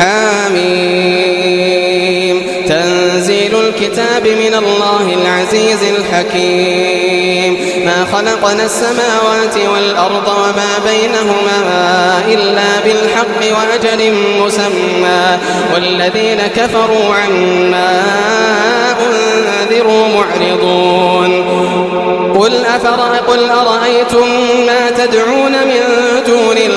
حاميم تنزيل الكتاب من الله العزيز الحكيم. ما خلقنا السماوات والأرض وما بينهما إلا بالحق وأجل مسمى. والذين كفروا عما أنذروا معرضون. قل أفرأ قل أرأيتم ما تدعون من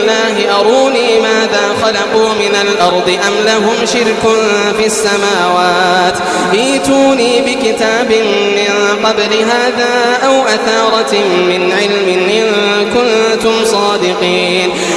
الله أروني ماذا خلقوا من الأرض أم لهم شرك في السماوات ايتوني بكتاب من قبل هذا أو أثارة من علم إن كنتم صادقين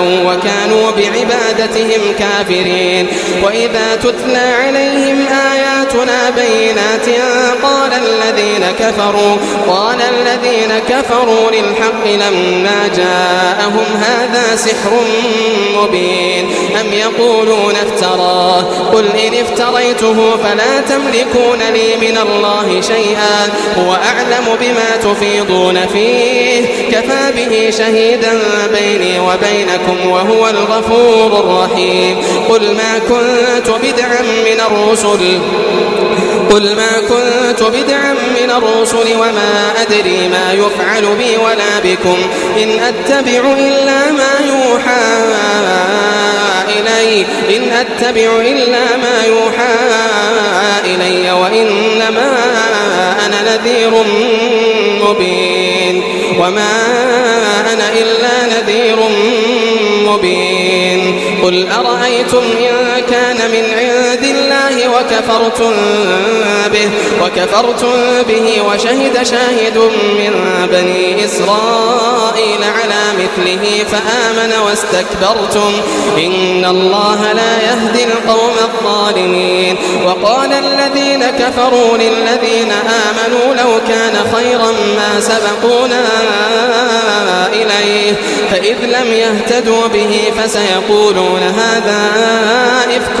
وكانوا بعبادتهم كافرين وإذا تتلى عليهم آياتنا بينات قال الذين كفروا قال الذين كفروا للحق لما جاءهم هذا سحر مبين أم يقولون افتراه قل إن افتريته فلا تملكون لي من الله شيئا هو أعلم بما تفيضون فيه كفى به شهيدا بيني وبينكم وهو الغفور الرحيم. قل ما كنت بدعا من الرسل قل ما كنت بدعا من الرسل وما أدري ما يفعل بي ولا بكم. إن أتبع إلا ما يوحى إلي إن أتبع إلا ما يوحى إلي وإنما أنا نذير مبين. وما أنا إلا نذير مبين قل أرأيتم إن كان من عند الله وكفرتم به وكفرتم به وشهد شاهد من بني إسرائيل على مثله فآمن واستكبرتم. إن الله لا يهدي القوم الظالمين. وقال الذين كفروا للذين آمنوا لو كان خيرا ما سبقونا إليه فإذ لم يهتدوا به فسيقولون هذا إفك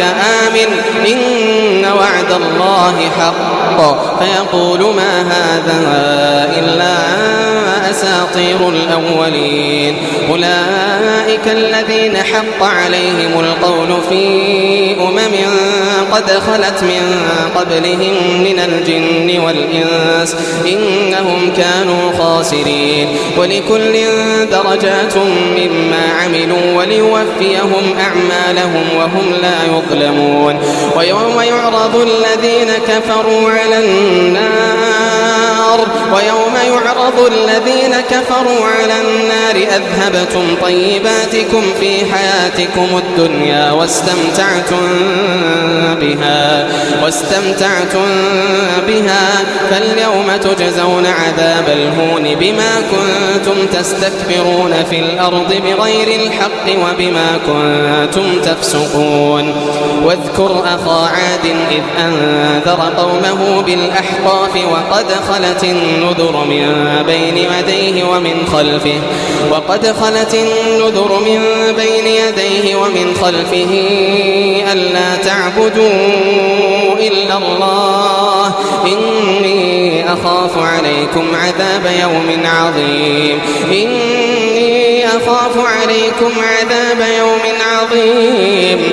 آمن إن وعد الله حق. فيقول ما هذا إلا أساطير الأولين. أولئك الذين حق عليهم القول في أمم قد خلت من قبلهم من الجن والإنس. إنهم كانوا خاسرين. ولكل درجات مما عملوا وليوفيهم أعمالهم وهم لا يظلمون. ويوم يعرض الذين كفروا على النار ويوم يعرض الذين كفروا على النار أذهبتم طيباتكم في حياتكم الدنيا واستمتعتم بها واستمتعتم بها. فاليوم تجزون عذاب الهون بما كنتم تستكبرون في الأرض بغير الحق وبما كنتم تفسقون. واذكر أخا عاد إذ أنذر قومه بالأحقاف وقد خلت النذر من بين يديه ومن خلفه. وقد خلت النذر من بين يديه ومن خلفه ألا تعبدوا إلا الله. إني أخاف عليكم عذاب يوم عظيم. إني أخاف عليكم عذاب يوم عظيم.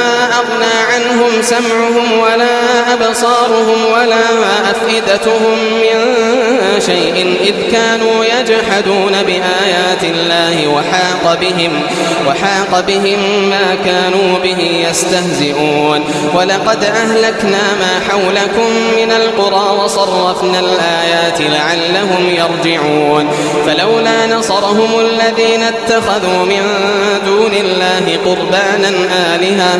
أغنى عنهم سمعهم ولا أبصارهم ولا أفئدتهم من شيء إذ كانوا يجحدون بآيات الله وحاق بهم وحاق بهم ما كانوا به يستهزئون ولقد أهلكنا ما حولكم من القرى وصرفنا الآيات لعلهم يرجعون فلولا نصرهم الذين اتخذوا من دون الله قربانا آلهة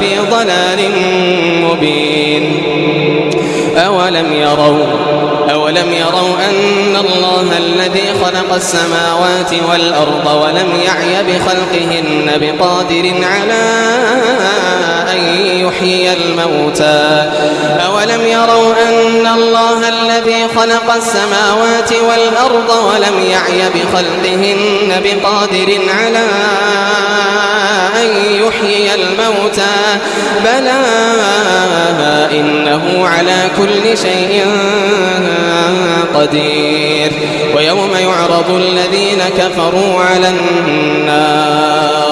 في ضلال مبين. أولم يروا أولم يروا أن الله الذي خلق السماوات والأرض ولم يعي بخلقهن بقادر على أن يحيي الموتى. أولم يروا أن الله الذي خلق السماوات والأرض ولم يعي بخلقهن بقادر على أن يحيي الموتى بلى إنه على كل شيء قدير. ويوم يعرض الذين كفروا على النار.